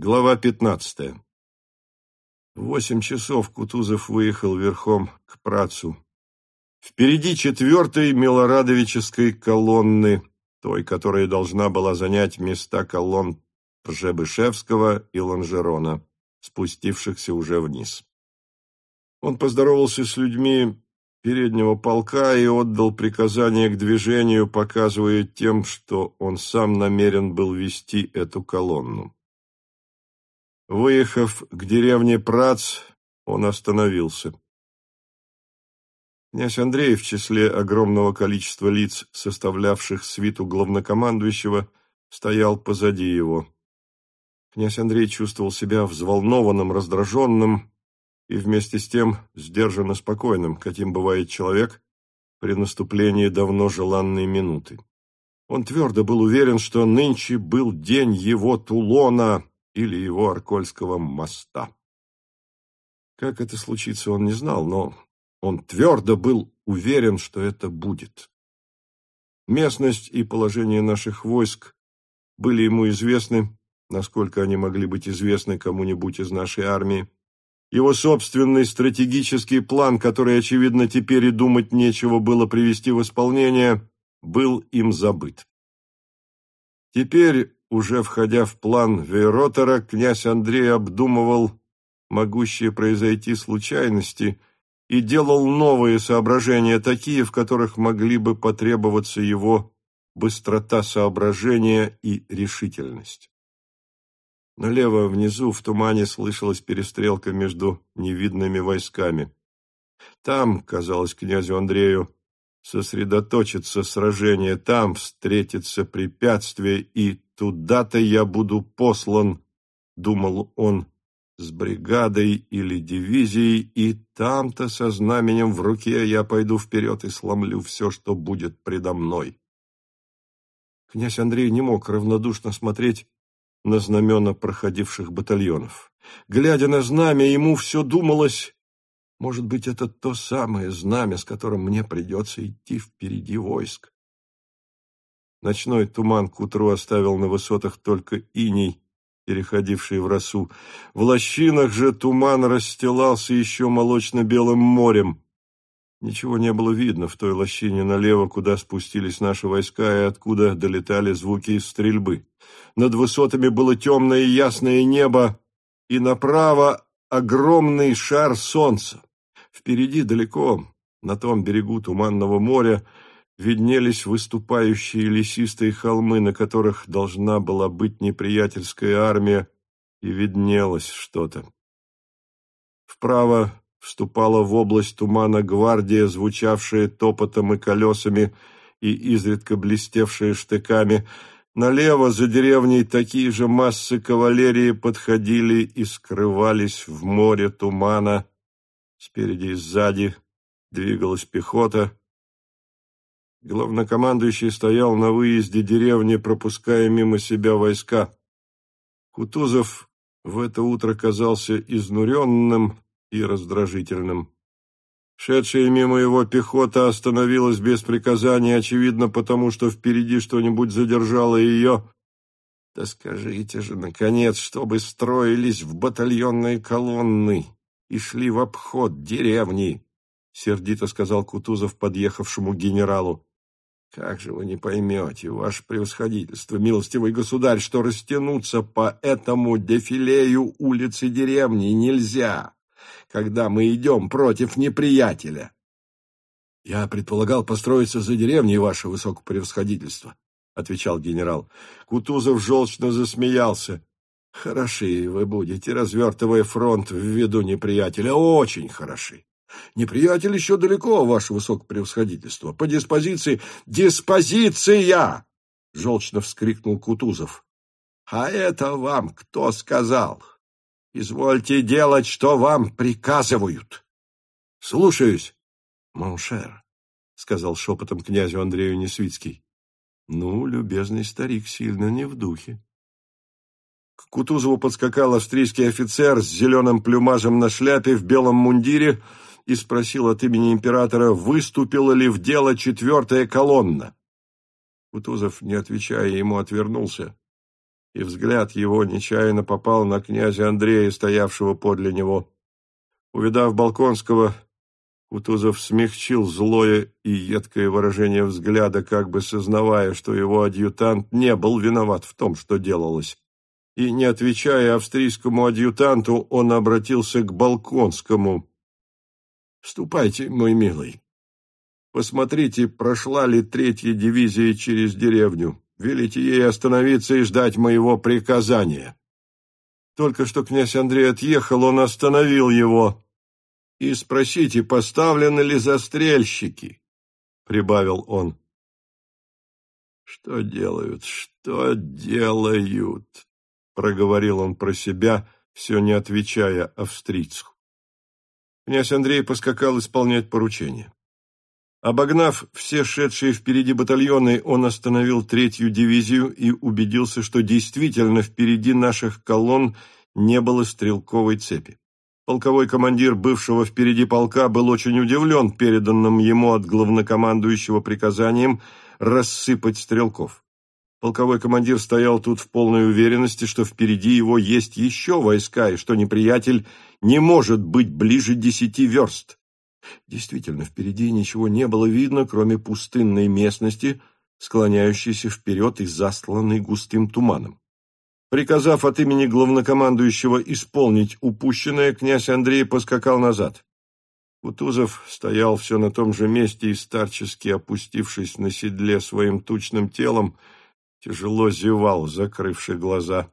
Глава пятнадцатая. В восемь часов Кутузов выехал верхом к Працу. Впереди четвертой Милорадовической колонны, той, которая должна была занять места колонн Пжебышевского и Ланжерона, спустившихся уже вниз. Он поздоровался с людьми переднего полка и отдал приказание к движению, показывая тем, что он сам намерен был вести эту колонну. Выехав к деревне Прац, он остановился. Князь Андрей в числе огромного количества лиц, составлявших свиту главнокомандующего, стоял позади его. Князь Андрей чувствовал себя взволнованным, раздраженным и вместе с тем сдержанно спокойным, каким бывает человек при наступлении давно желанной минуты. Он твердо был уверен, что нынче был день его Тулона, или его Аркольского моста. Как это случится, он не знал, но он твердо был уверен, что это будет. Местность и положение наших войск были ему известны, насколько они могли быть известны кому-нибудь из нашей армии. Его собственный стратегический план, который, очевидно, теперь и думать нечего было привести в исполнение, был им забыт. Теперь уже входя в план Вейротера, князь Андрей обдумывал могущие произойти случайности и делал новые соображения, такие, в которых могли бы потребоваться его быстрота соображения и решительность. Налево внизу в тумане слышалась перестрелка между невидными войсками. Там, казалось князю Андрею, сосредоточится сражение, там встретится препятствие, и туда-то я буду послан, думал он, с бригадой или дивизией, и там-то со знаменем в руке я пойду вперед и сломлю все, что будет предо мной. Князь Андрей не мог равнодушно смотреть на знамена проходивших батальонов. Глядя на знамя, ему все думалось, может быть, это то самое знамя, с которым мне придется идти впереди войск. Ночной туман к утру оставил на высотах только иней, переходивший в росу. В лощинах же туман расстилался еще молочно-белым морем. Ничего не было видно в той лощине налево, куда спустились наши войска и откуда долетали звуки стрельбы. Над высотами было темное и ясное небо, и направо огромный шар солнца. Впереди далеко, на том берегу Туманного моря, виднелись выступающие лесистые холмы, на которых должна была быть неприятельская армия, и виднелось что-то. Вправо вступала в область тумана гвардия, звучавшая топотом и колесами и изредка блестевшая штыками. Налево за деревней такие же массы кавалерии подходили и скрывались в море тумана. Спереди и сзади двигалась пехота. Главнокомандующий стоял на выезде деревни, пропуская мимо себя войска. Кутузов в это утро казался изнуренным и раздражительным. Шедшая мимо его пехота остановилась без приказания, очевидно, потому что впереди что-нибудь задержало ее. Да скажите же, наконец, чтобы строились в батальонные колонны и шли в обход деревни, — сердито сказал Кутузов подъехавшему генералу. — Как же вы не поймете, ваше превосходительство, милостивый государь, что растянуться по этому дефилею улицы деревни нельзя, когда мы идем против неприятеля. — Я предполагал построиться за деревней, ваше высокопревосходительство, — отвечал генерал. Кутузов желчно засмеялся. Хороши вы будете, развертывая фронт в виду неприятеля, очень хороши. Неприятель еще далеко, ваше высокопревосходительство. По диспозиции... Диспозиция! Желчно вскрикнул Кутузов. А это вам кто сказал? Извольте делать, что вам приказывают. Слушаюсь, моншер, сказал шепотом князю Андрею Несвицкий. Ну, любезный старик сильно не в духе. Кутузову подскакал австрийский офицер с зеленым плюмажем на шляпе в белом мундире и спросил от имени императора, выступила ли в дело четвертая колонна. Кутузов, не отвечая ему, отвернулся и взгляд его нечаянно попал на князя Андрея, стоявшего подле него. Увидав Балконского, Кутузов смягчил злое и едкое выражение взгляда, как бы сознавая, что его адъютант не был виноват в том, что делалось. И, не отвечая австрийскому адъютанту, он обратился к Балконскому. «Ступайте, мой милый. Посмотрите, прошла ли третья дивизия через деревню. Велите ей остановиться и ждать моего приказания». Только что князь Андрей отъехал, он остановил его и спросите, поставлены ли застрельщики, — прибавил он. «Что делают? Что делают?» — проговорил он про себя, все не отвечая австрийцу. Князь Андрей поскакал исполнять поручение. Обогнав все шедшие впереди батальоны, он остановил третью дивизию и убедился, что действительно впереди наших колонн не было стрелковой цепи. Полковой командир бывшего впереди полка был очень удивлен переданным ему от главнокомандующего приказанием рассыпать стрелков. Полковой командир стоял тут в полной уверенности, что впереди его есть еще войска, и что неприятель не может быть ближе десяти верст. Действительно, впереди ничего не было видно, кроме пустынной местности, склоняющейся вперед и застланной густым туманом. Приказав от имени главнокомандующего исполнить упущенное, князь Андрей поскакал назад. Кутузов стоял все на том же месте и, старчески опустившись на седле своим тучным телом, тяжело зевал, закрывший глаза.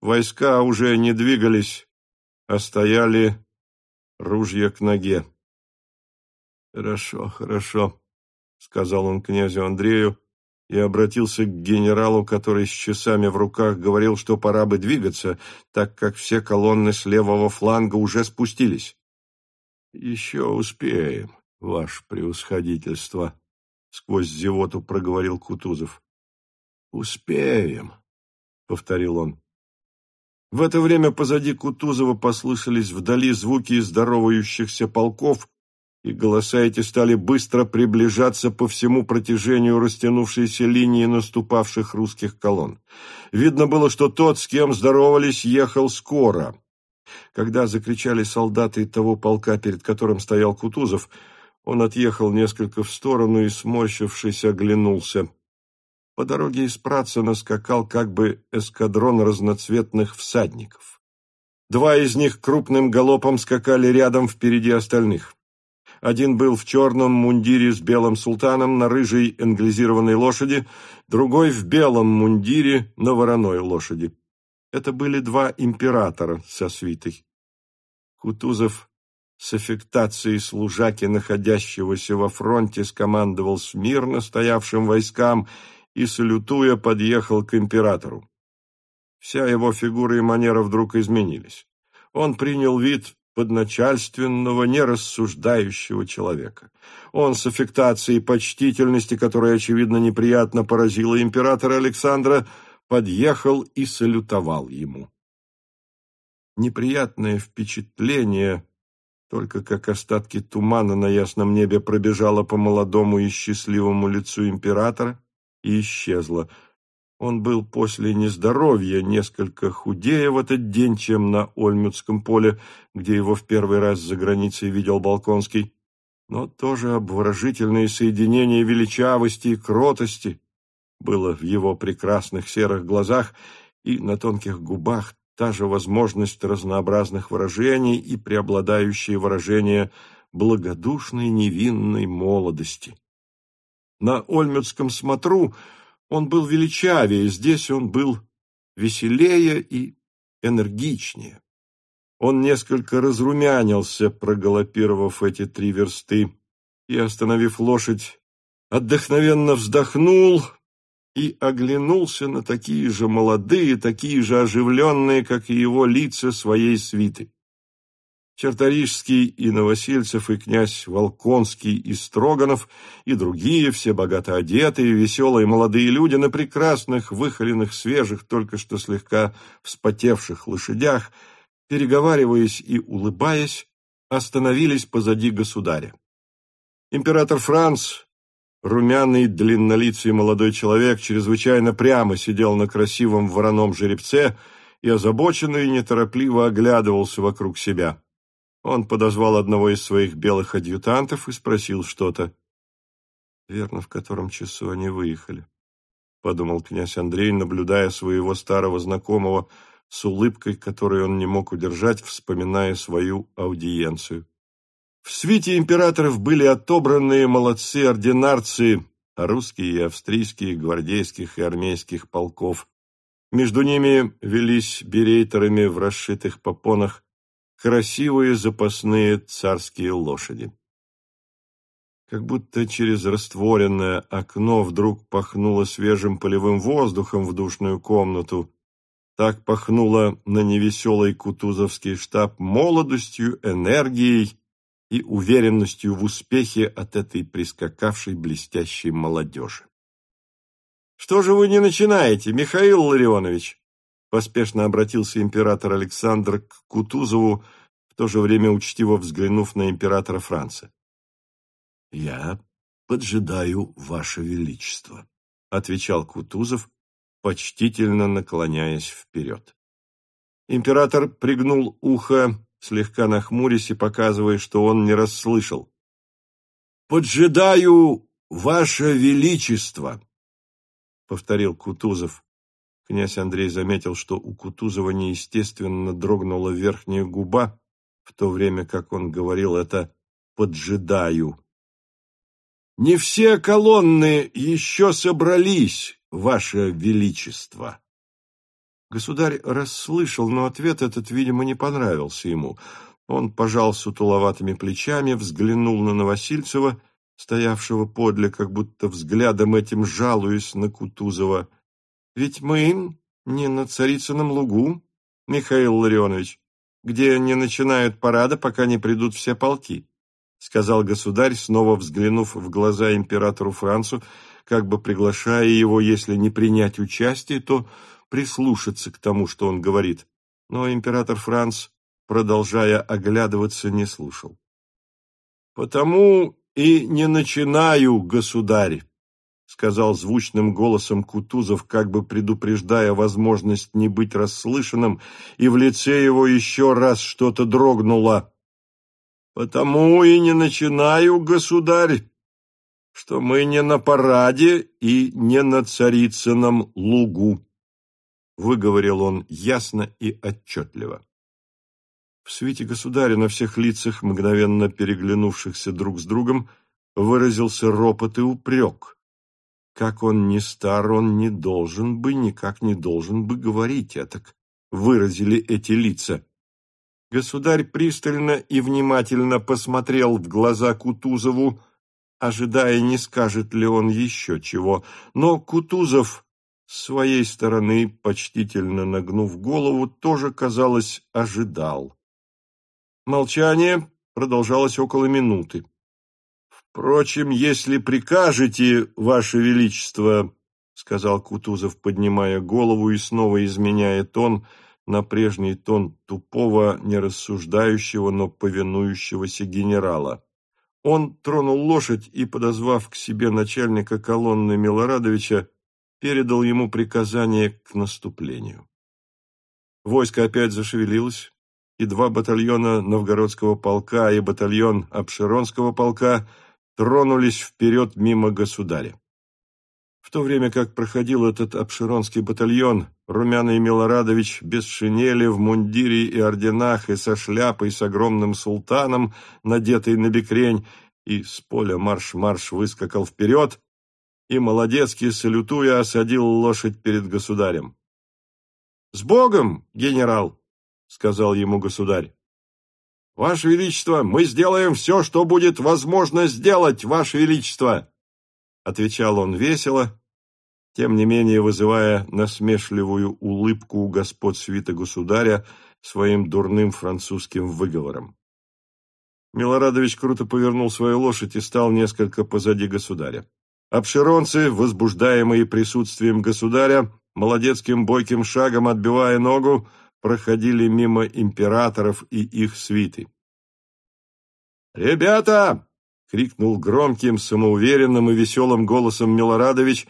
Войска уже не двигались, а стояли ружья к ноге. «Хорошо, хорошо», — сказал он князю Андрею, и обратился к генералу, который с часами в руках говорил, что пора бы двигаться, так как все колонны с левого фланга уже спустились. «Еще успеем, ваше превосходительство», — сквозь зевоту проговорил Кутузов. «Успеем», — повторил он. В это время позади Кутузова послышались вдали звуки здоровающихся полков, и голоса эти стали быстро приближаться по всему протяжению растянувшейся линии наступавших русских колонн. Видно было, что тот, с кем здоровались, ехал скоро. Когда закричали солдаты того полка, перед которым стоял Кутузов, он отъехал несколько в сторону и, сморщившись, оглянулся. По дороге из Пратсона скакал как бы эскадрон разноцветных всадников. Два из них крупным галопом скакали рядом впереди остальных. Один был в черном мундире с белым султаном на рыжей англизированной лошади, другой в белом мундире на вороной лошади. Это были два императора со свитой. Кутузов с аффектацией служаки, находящегося во фронте, скомандовал смирно стоявшим войскам и, салютуя, подъехал к императору. Вся его фигура и манера вдруг изменились. Он принял вид подначальственного, нерассуждающего человека. Он с аффектацией почтительности, которая, очевидно, неприятно поразила императора Александра, подъехал и салютовал ему. Неприятное впечатление, только как остатки тумана на ясном небе, пробежало по молодому и счастливому лицу императора и исчезло – он был после нездоровья несколько худее в этот день, чем на Ольмютском поле, где его в первый раз за границей видел Балконский, но тоже обворожительное соединение величавости и кротости было в его прекрасных серых глазах и на тонких губах та же возможность разнообразных выражений и преобладающее выражение благодушной невинной молодости. На Ольмютском смотру он был величавее, здесь он был веселее и энергичнее. Он несколько разрумянился, проголопировав эти три версты, и, остановив лошадь, отдохновенно вздохнул и оглянулся на такие же молодые, такие же оживленные, как и его лица своей свиты. Черторижский и Новосельцев, и князь Волконский, и Строганов, и другие, все богато одетые, веселые молодые люди на прекрасных, выхоленных, свежих, только что слегка вспотевших лошадях, переговариваясь и улыбаясь, остановились позади государя. Император Франц Румяный, длиннолицый молодой человек чрезвычайно прямо сидел на красивом вороном жеребце и озабоченно и неторопливо оглядывался вокруг себя. Он подозвал одного из своих белых адъютантов и спросил что-то. «Верно, в котором часу они выехали», — подумал князь Андрей, наблюдая своего старого знакомого с улыбкой, которую он не мог удержать, вспоминая свою аудиенцию. В свите императоров были отобранные молодцы-ординарцы, русские и австрийские, гвардейских и армейских полков. Между ними велись берейтерами в расшитых попонах красивые запасные царские лошади. Как будто через растворенное окно вдруг пахнуло свежим полевым воздухом в душную комнату. Так пахнуло на невеселый кутузовский штаб молодостью, энергией и уверенностью в успехе от этой прискакавшей блестящей молодежи. «Что же вы не начинаете, Михаил Ларионович?» Поспешно обратился император Александр к Кутузову, в то же время учтиво взглянув на императора Франца. «Я поджидаю, Ваше Величество», — отвечал Кутузов, почтительно наклоняясь вперед. Император пригнул ухо слегка нахмурясь и показывая, что он не расслышал. «Поджидаю, Ваше Величество!» — повторил Кутузов. Князь Андрей заметил, что у Кутузова неестественно дрогнула верхняя губа, в то время как он говорил это «поджидаю». «Не все колонны еще собрались, Ваше Величество!» Государь расслышал, но ответ этот, видимо, не понравился ему. Он пожал сутуловатыми плечами, взглянул на Новосильцева, стоявшего подле, как будто взглядом этим жалуясь на Кутузова. «Ведь мы не на Царицыном лугу, Михаил Ларионович, где не начинают парада, пока не придут все полки», сказал государь, снова взглянув в глаза императору Францу, как бы приглашая его, если не принять участие, то прислушаться к тому, что он говорит, но император Франц, продолжая оглядываться, не слушал. «Потому и не начинаю, государь», — сказал звучным голосом Кутузов, как бы предупреждая возможность не быть расслышанным, и в лице его еще раз что-то дрогнуло. «Потому и не начинаю, государь, что мы не на параде и не на царицыном лугу выговорил он ясно и отчетливо. В свете государя на всех лицах, мгновенно переглянувшихся друг с другом, выразился ропот и упрек. Как он не стар, он не должен бы, никак не должен бы говорить это, выразили эти лица. Государь пристально и внимательно посмотрел в глаза Кутузову, ожидая, не скажет ли он еще чего, но Кутузов с своей стороны, почтительно нагнув голову, тоже, казалось, ожидал. Молчание продолжалось около минуты. «Впрочем, если прикажете, Ваше Величество, — сказал Кутузов, поднимая голову и снова изменяя тон на прежний тон тупого, нерассуждающего, но повинующегося генерала. Он тронул лошадь и, подозвав к себе начальника колонны Милорадовича, передал ему приказание к наступлению. Войско опять зашевелилось, и два батальона Новгородского полка и батальон Обширонского полка тронулись вперед мимо государя. В то время как проходил этот Обширонский батальон, Румяный Милорадович без шинели, в мундире и орденах, и со шляпой с огромным султаном, надетой на бекрень, и с поля марш-марш выскакал вперед, и, молодецки салютуя, осадил лошадь перед государем. «С Богом, генерал!» — сказал ему государь. «Ваше Величество, мы сделаем все, что будет возможно сделать, Ваше Величество!» Отвечал он весело, тем не менее вызывая насмешливую улыбку у господ свита государя своим дурным французским выговором. Милорадович круто повернул свою лошадь и стал несколько позади государя. Обширонцы, возбуждаемые присутствием государя, молодецким бойким шагом отбивая ногу, проходили мимо императоров и их свиты. «Ребята!» — крикнул громким, самоуверенным и веселым голосом Милорадович,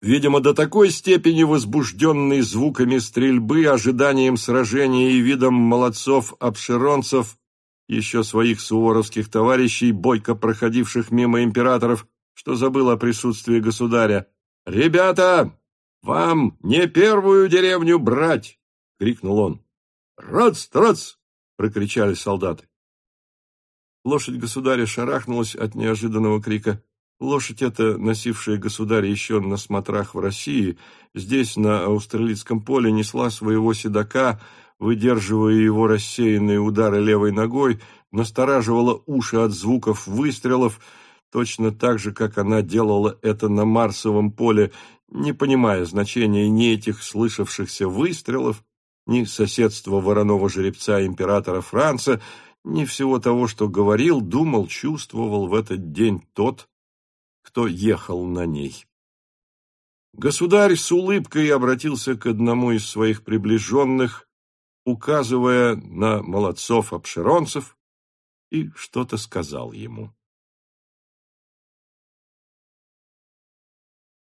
видимо, до такой степени возбужденный звуками стрельбы, ожиданием сражения и видом молодцов-обширонцев, еще своих суворовских товарищей, бойко проходивших мимо императоров, что забыл о присутствии государя. «Ребята, вам не первую деревню брать!» — крикнул он. «Рац, рац!» — прокричали солдаты. Лошадь государя шарахнулась от неожиданного крика. Лошадь эта, носившая государя еще на смотрах в России, здесь, на Австралийском поле, несла своего седока, выдерживая его рассеянные удары левой ногой, настораживала уши от звуков выстрелов, точно так же, как она делала это на Марсовом поле, не понимая значения ни этих слышавшихся выстрелов, ни соседства вороного жеребца императора Франца, ни всего того, что говорил, думал, чувствовал в этот день тот, кто ехал на ней. Государь с улыбкой обратился к одному из своих приближенных, указывая на молодцов-обширонцев, и что-то сказал ему.